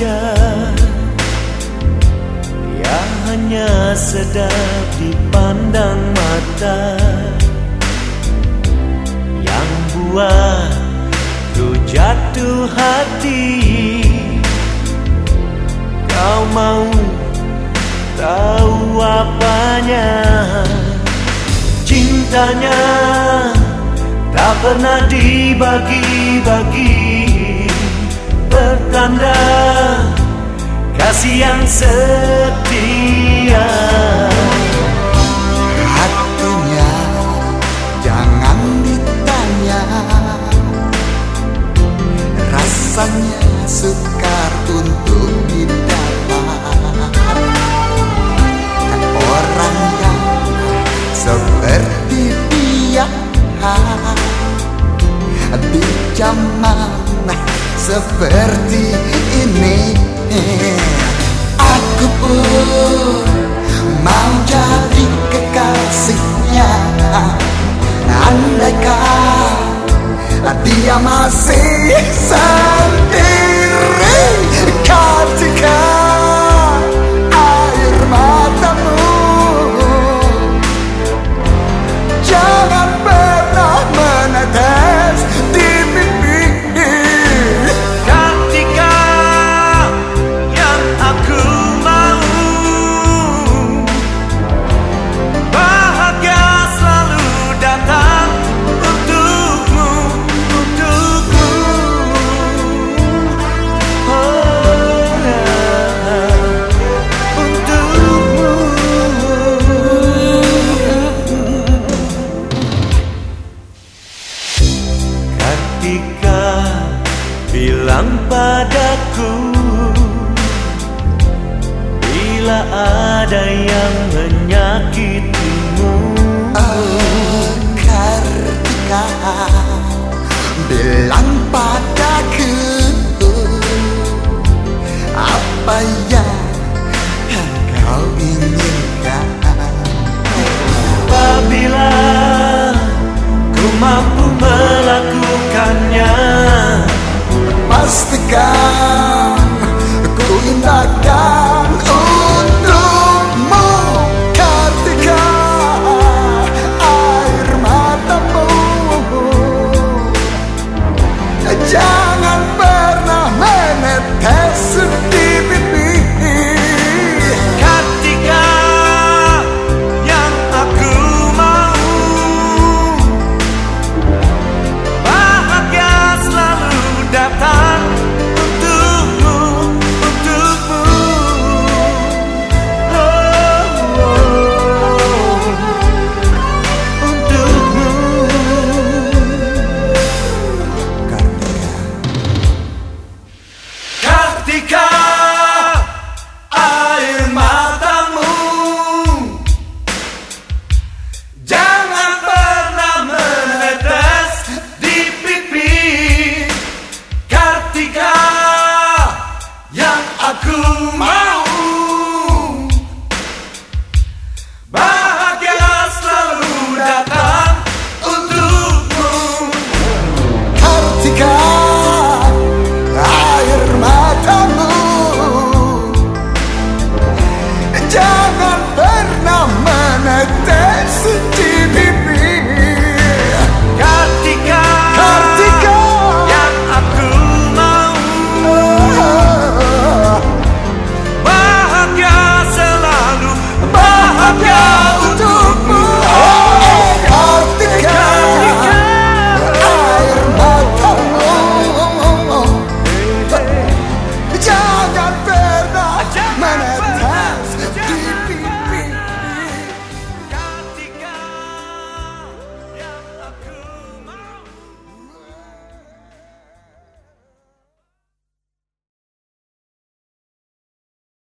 saja. Yang hanya sedap dipandang mata. Yang buat ku jatuh hati. Kau mau tahu apanya? Cintanya tak pernah dibagi-bagi Bertanda kasih yang setia. Hatinya jangan ditanya. Rasanya sukar untuk didapat. Orang yang seperti dia Di zaman seperti ini. Aku pun mau jadi kekasihnya. Andaikan dia masih sendiri bilang padaku. Bila ada yang menyakitimu Galactica.